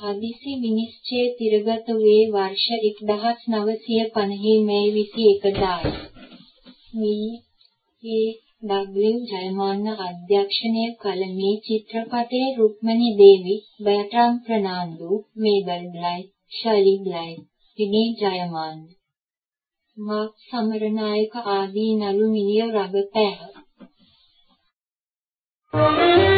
හදිසි විනිශ්චය තිරගත වූයේ වර්ෂ 1950 මැයි 21 දායි. මේ ජයමාන්න අධ්‍යක්ෂණය කළ මේ චිත්‍රපටයේ රුක්මනී දේවි, බර්ට්‍රාම් ප්‍රනාන්දු, මේබල් බ්ලයි, ශර්ලි බ්ලයි, විනී ජයමාන්න, මාක් සමරනායක ආදී නළු නිළිය රඟපෑහ. මුළු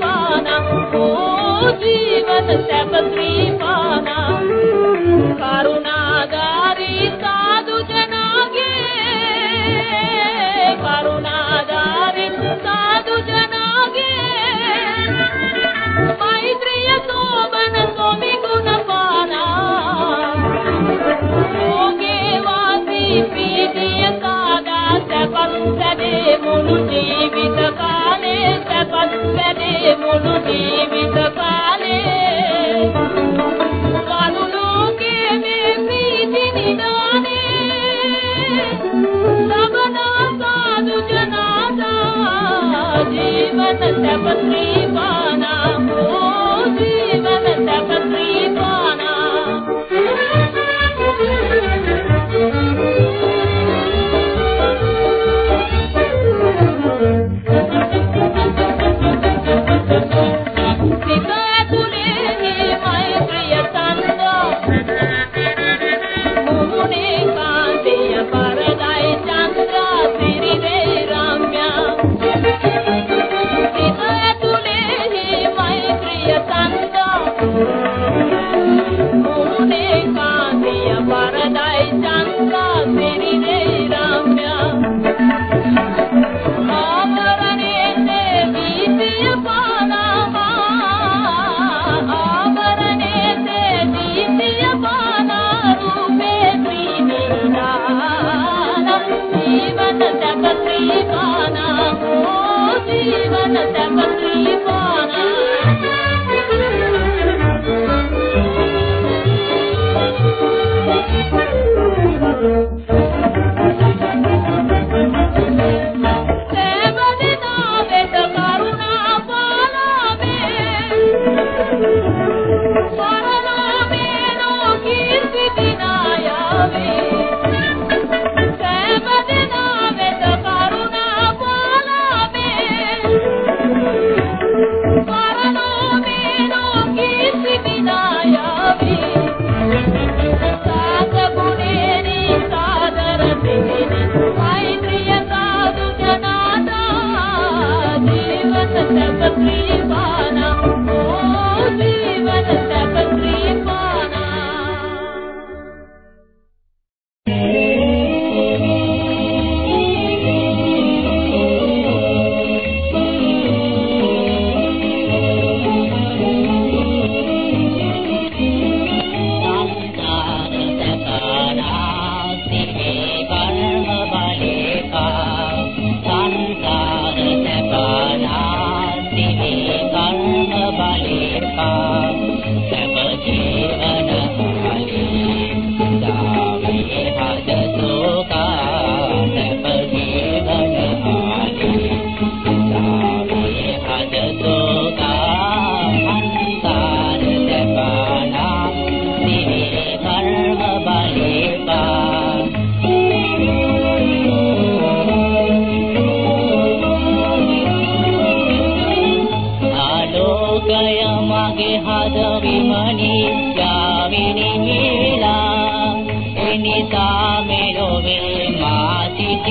ජීවිත කාලේ සැපත් වැඩේ මුළු ජීවිත කාලේ කනු ලෝකේ මේ ප්‍රීති නිදානේ සබනා සාදු ජනාදා ජීවන සැප ශ්‍රීපානා ඕ ජීවන Ana, Ana, Ana, Ana, Ana, Ana, Ana,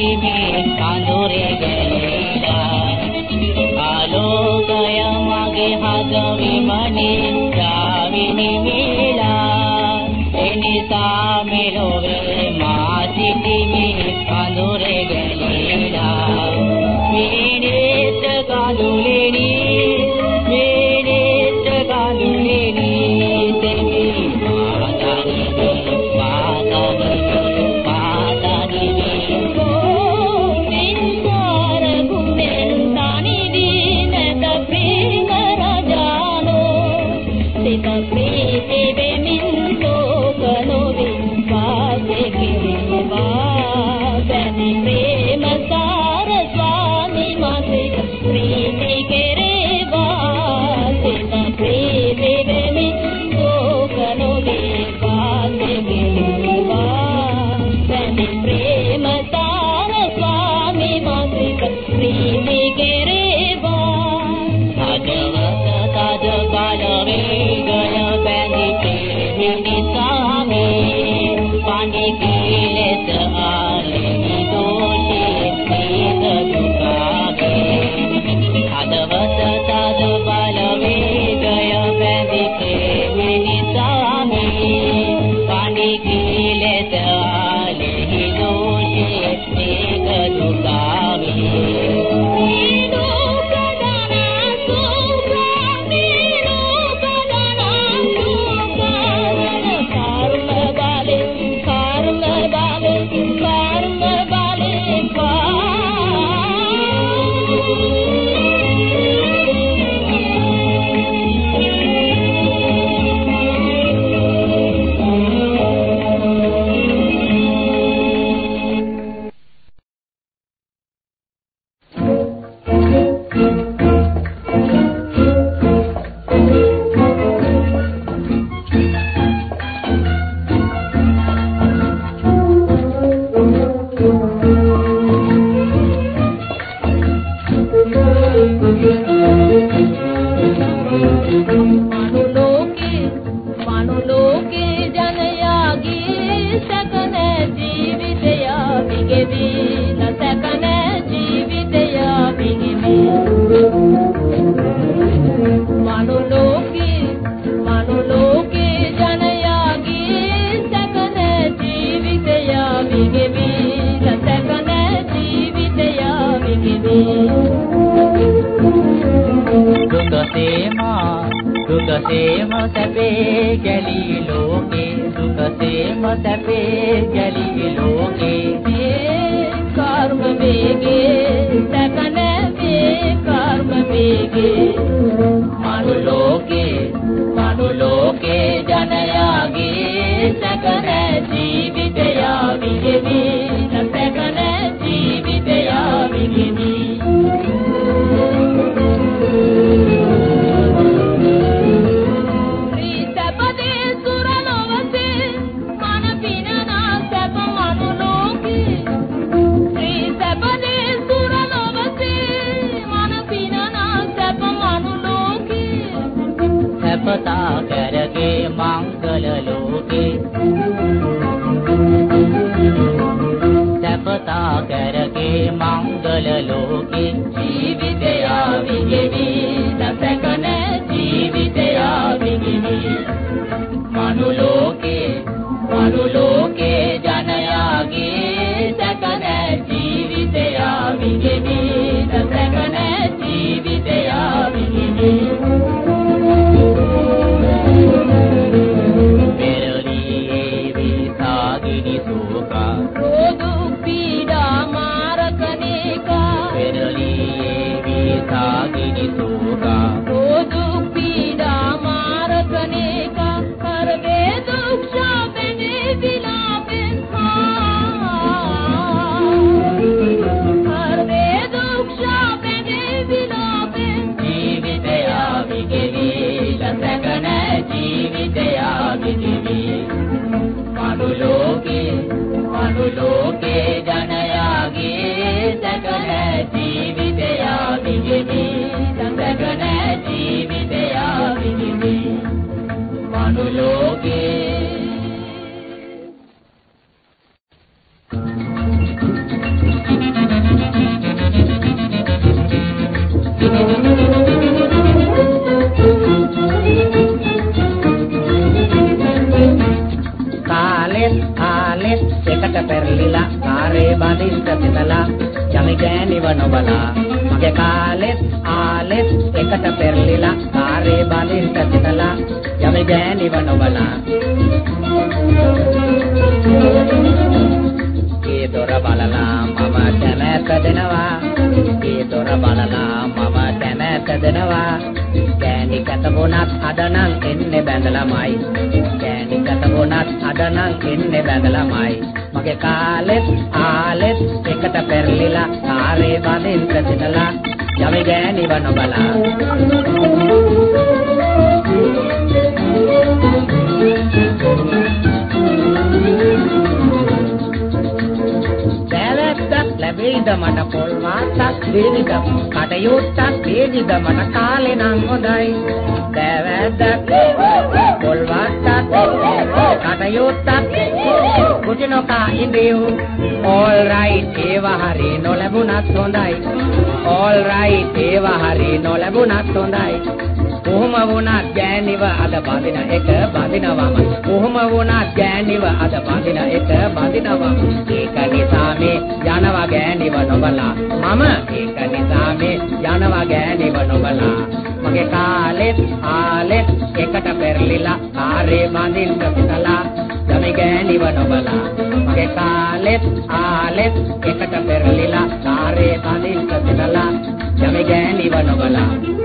සිත ප්‍රීති වෙමින් ලෝක නොවේ that big Senhor Thank you. නොබලා. මගේ කාලෙත් ආලෙත් එකට පෙරලිලා කාරේ බලින්ට සිතලා යමේ ගෑනිව නොබලා. ඒ දොර බලලා මම කැමැත දෙනවා. ඒ දොර බලලා මම කැමැත දෙනවා. කෑණි කතබුණත් අදනම් එන්නේ බැඳලමයි. කෑණි කතබුණත් අදනම් එන්නේ බැඳලමයි. මගේ කාලෙත් ආලෙත් එකට පෙරලිලා ආරේ බඳින් ප්‍රතිතලා යමි ගෑනිව නොබලා ලැබෙයිද මට පොල් මාසක් වේදිද කටයුත්තක් වේදිද මට කාලේ නම් හොඳයි. දෑවැද්දක් පොල් මාසක් කටයුත්තක් කුටි නොකා ඉඳියු all right ඒව හරි නොලැබුණත් හොඳයි. All right ඒව හරි නොලැබුණත් හොඳයි. කොහොම වුණත් ගෑනිව අද බඳින එක බඳිනවම. කොහොම වුණත් ගෑනිව අද බඳින එක බඳිනවම. ඒක නිසා මේ යනවා ගෑනිව නොබලා. මම ඒක නිසා මේ යනවා ගෑනිව නොබලා. මගේ කාලෙත් ආලෙත් එකට පෙරලිලා කාරේ බඳින්න පිටලා යමි ගෑනිව නොබලා. මගේ කාලෙත් ආලෙත් එකට පෙරලිලා කාරේ බඳින්න පිටලා යමි ගෑනිව නොබලා.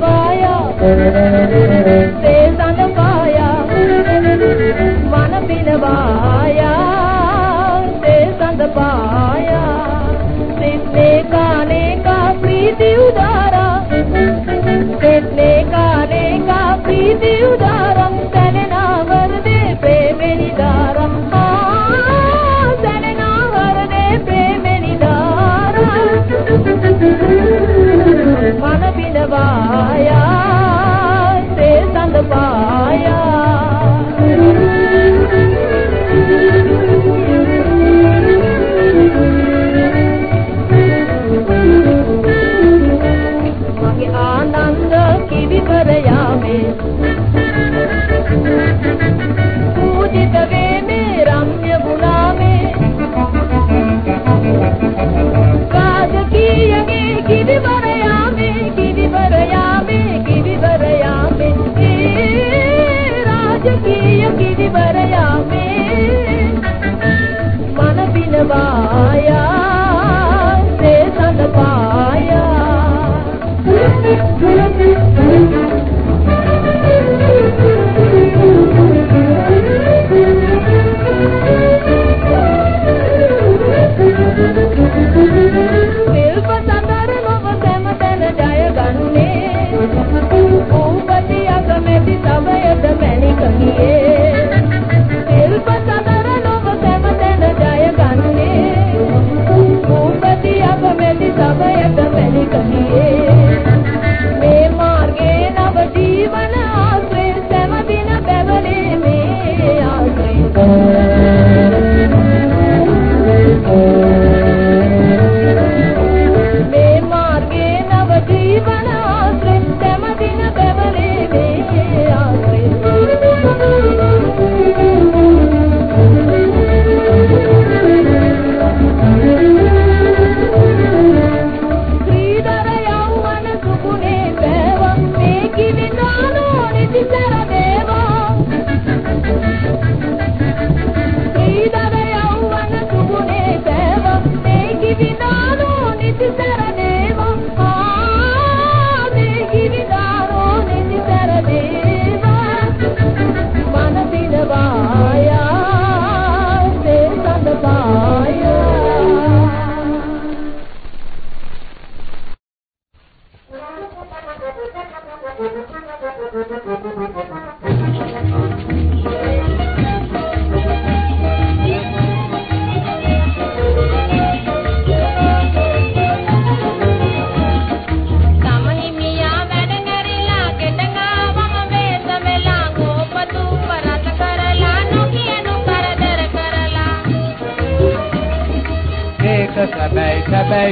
Bye.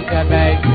make, I make.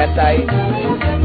කැතයි.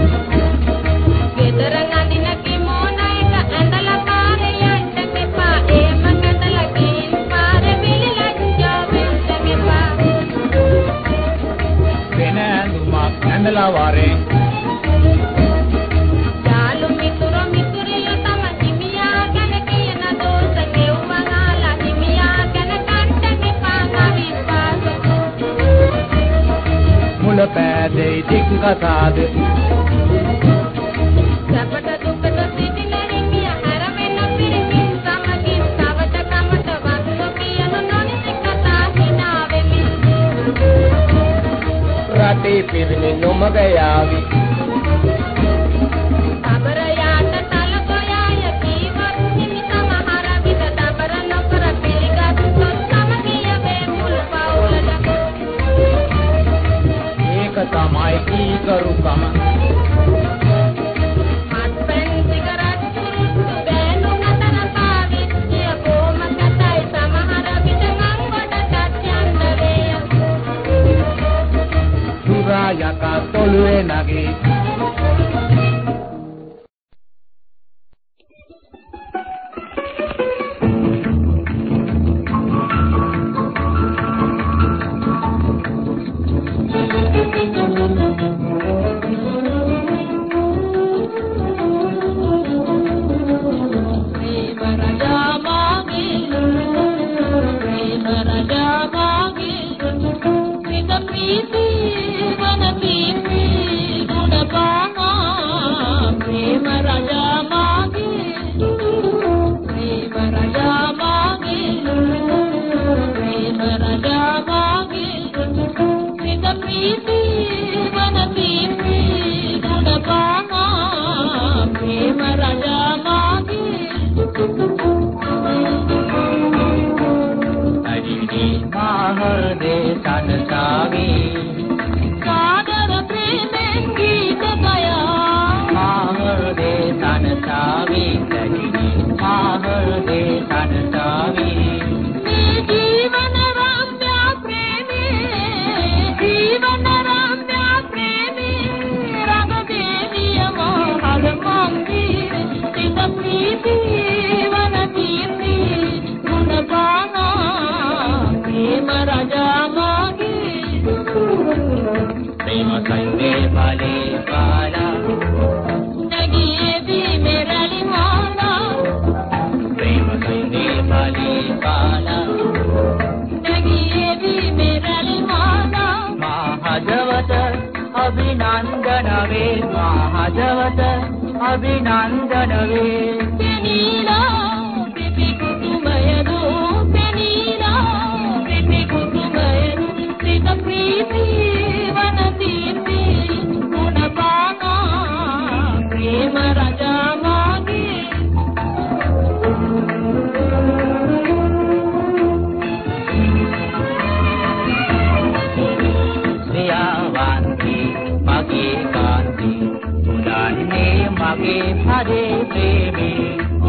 මහදේ තනසාවි සාගර ප්‍රේමෙන් ගීත ගයා. මහදේ තනසාවි කඩිනි මහදේ තනසාවි अभिनन्दनवे महाजवत अभिनन्दनवे के हरे देवे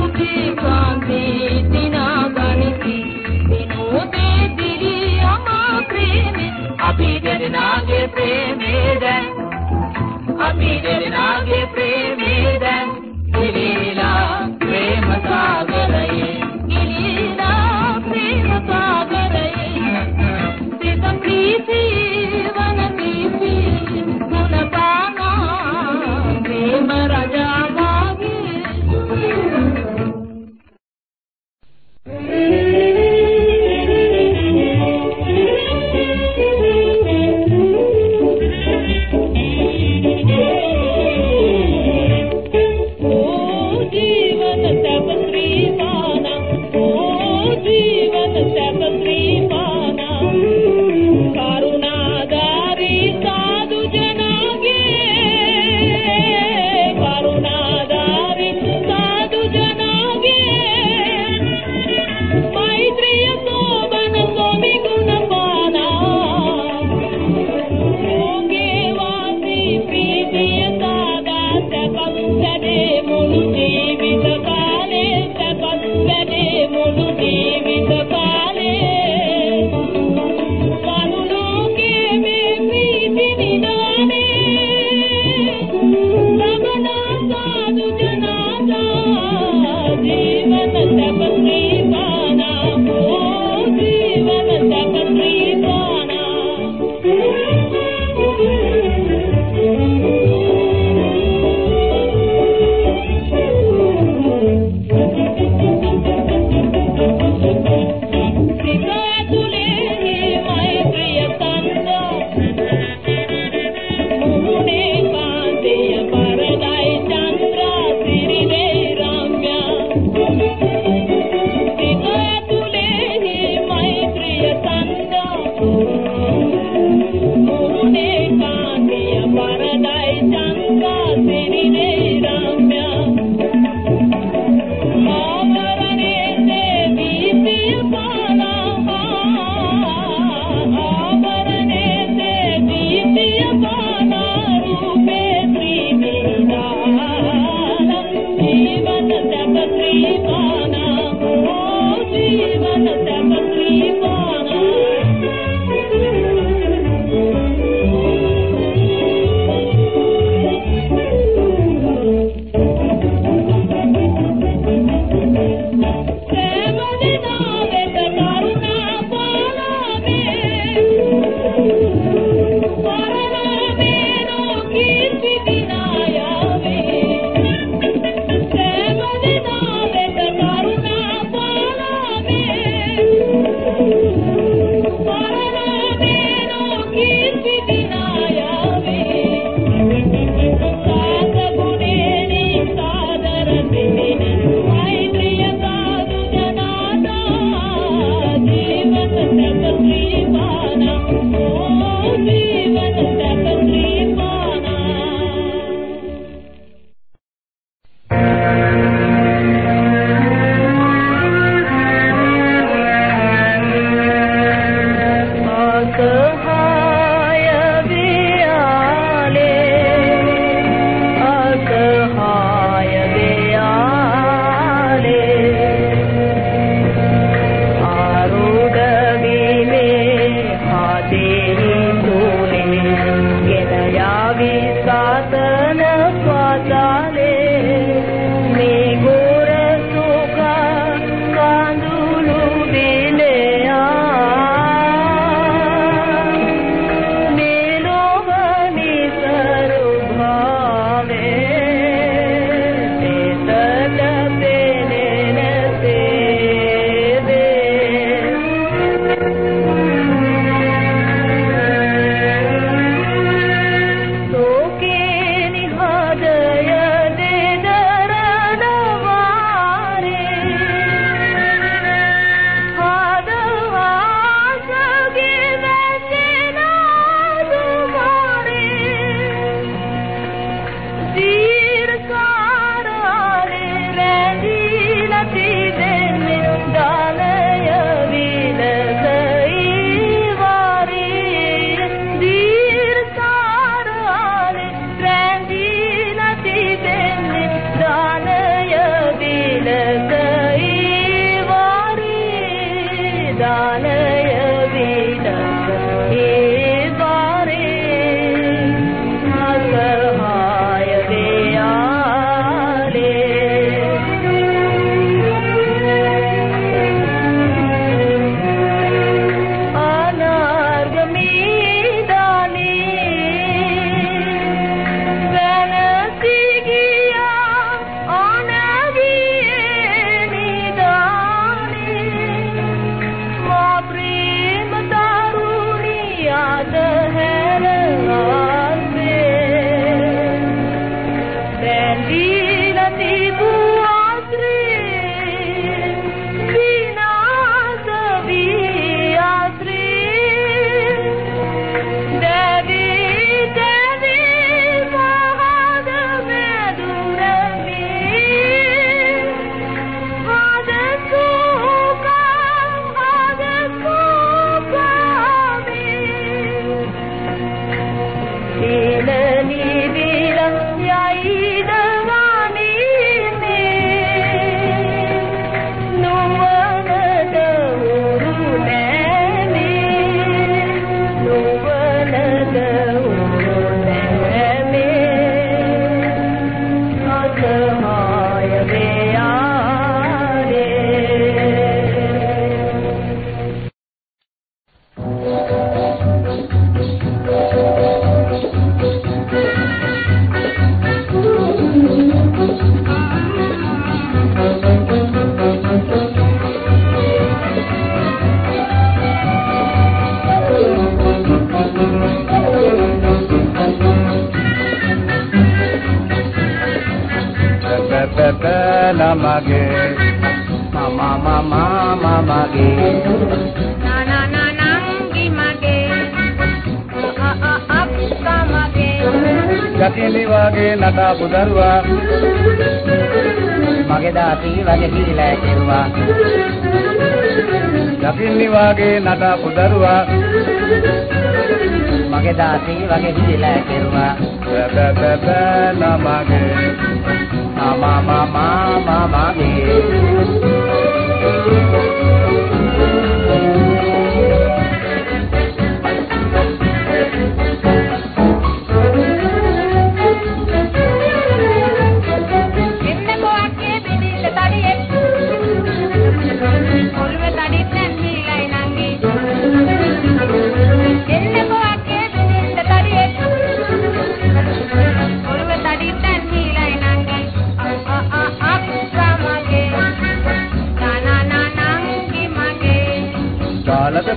उसे कांति दिना गणिति विनोदे दिली अमा प्रेम। अभी जरनागे प्रेमे जय अभी जरनागे प्रेम। මගේ නටාපු දරුවා මගේ දාටි වගේ හිරිලා කෙරුවා දකින්නි වාගේ නටාපු දරුවා මගේ දාටි වගේ හිරිලා කෙරුවා බබබබ නමගේ මම මම මමගේ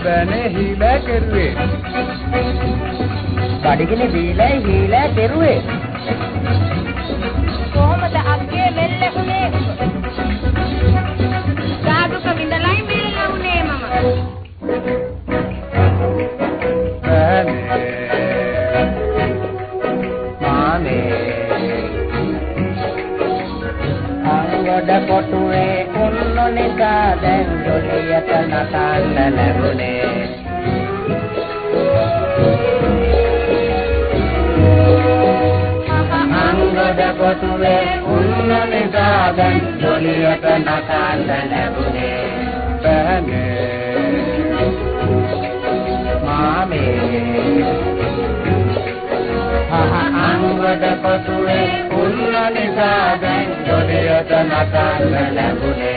බෑනේ හීලෑ කෙරුවේ. බඩගිනි දීලා හීලෑ කෙරුවේ. සාසන බුනේ පැනේ මාමේ හහ අංගඩ පතුලේ උල්ලනි සාදෙන් ජොඩියට නතර ලැබුනේ